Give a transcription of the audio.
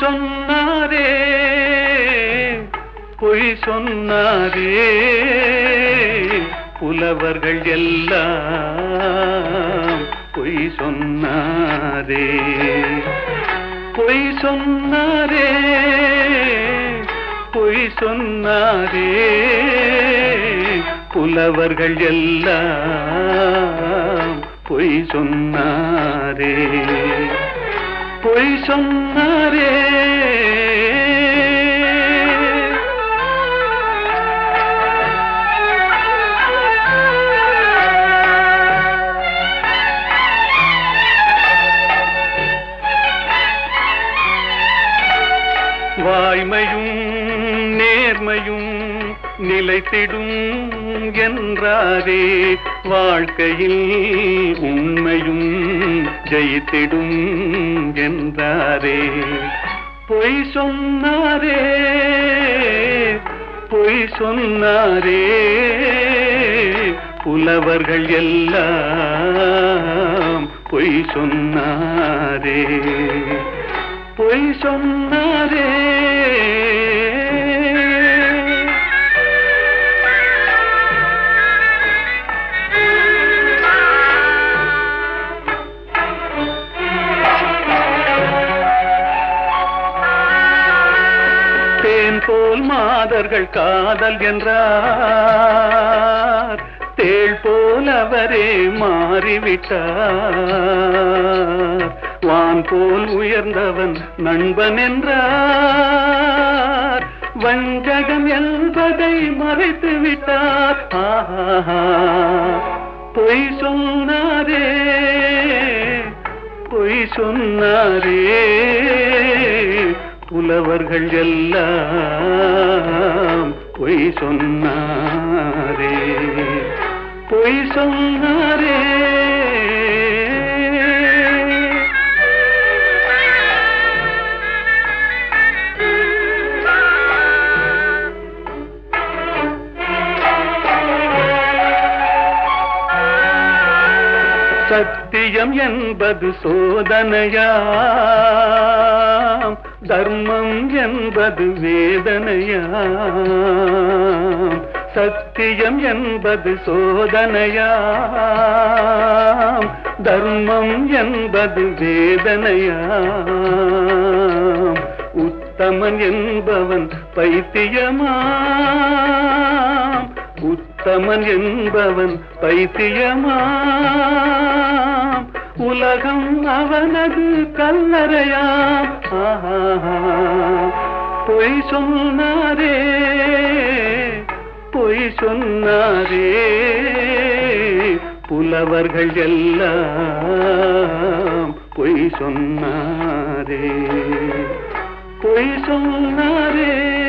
சொன்னாரே பொய் சொன்னாரே புலவர்கள் எல்லாம் பொய் சொன்னாரே பொய் சொன்னாரே பொய் சொன்னாரே புலவர்கள் எல்லாம் பொய் சொன்னாரே பொய் சொன்னாரே. வாய்மையும் நேர்மையும் நிலைத்திடும் என்றாரே வாழ்க்கையில் உண்மையும் ஜெயித்திடும் என்றாரே. பொய் சொன்னாரே பொய் சொன்னாரே புலவர்கள் எல்லாம் பொய் சொன்னாரே. பொய் சொன்னாரே தேன் போல் மாதர்கள் காதல் என்றார். தேள் போல் அவரே மாறிவிட்டார். வான் போல் உயர்ந்தவன் நண்பன் என்றார். வஞ்சகம் என்பதை மறைத்து விட்டார். பொய் சொன்னாரே. பொய் சொன்னாரே. புலவர்கள் எல்லாம் பொய் சொன்னாரே. பொய் சொன்னாரே. சத்தியம் என்பது சோதனையா தர்மம் என்பது வேதனையா சத்தியம் என்பது சோதனையாம். தர்மம் என்பது வேதனையாம். உத்தமன் என்பவன் பைத்தியமாம். உத்தமன் என்பவன் பைத்தியமாம். உலகம் அவனது கல்லறையா? பொய் சொன்னாரே பொய் சொன்னாரே. புலவர்கள் எல்லாம் பொய் சொன்னாரே. பொய் சொன்னாரே.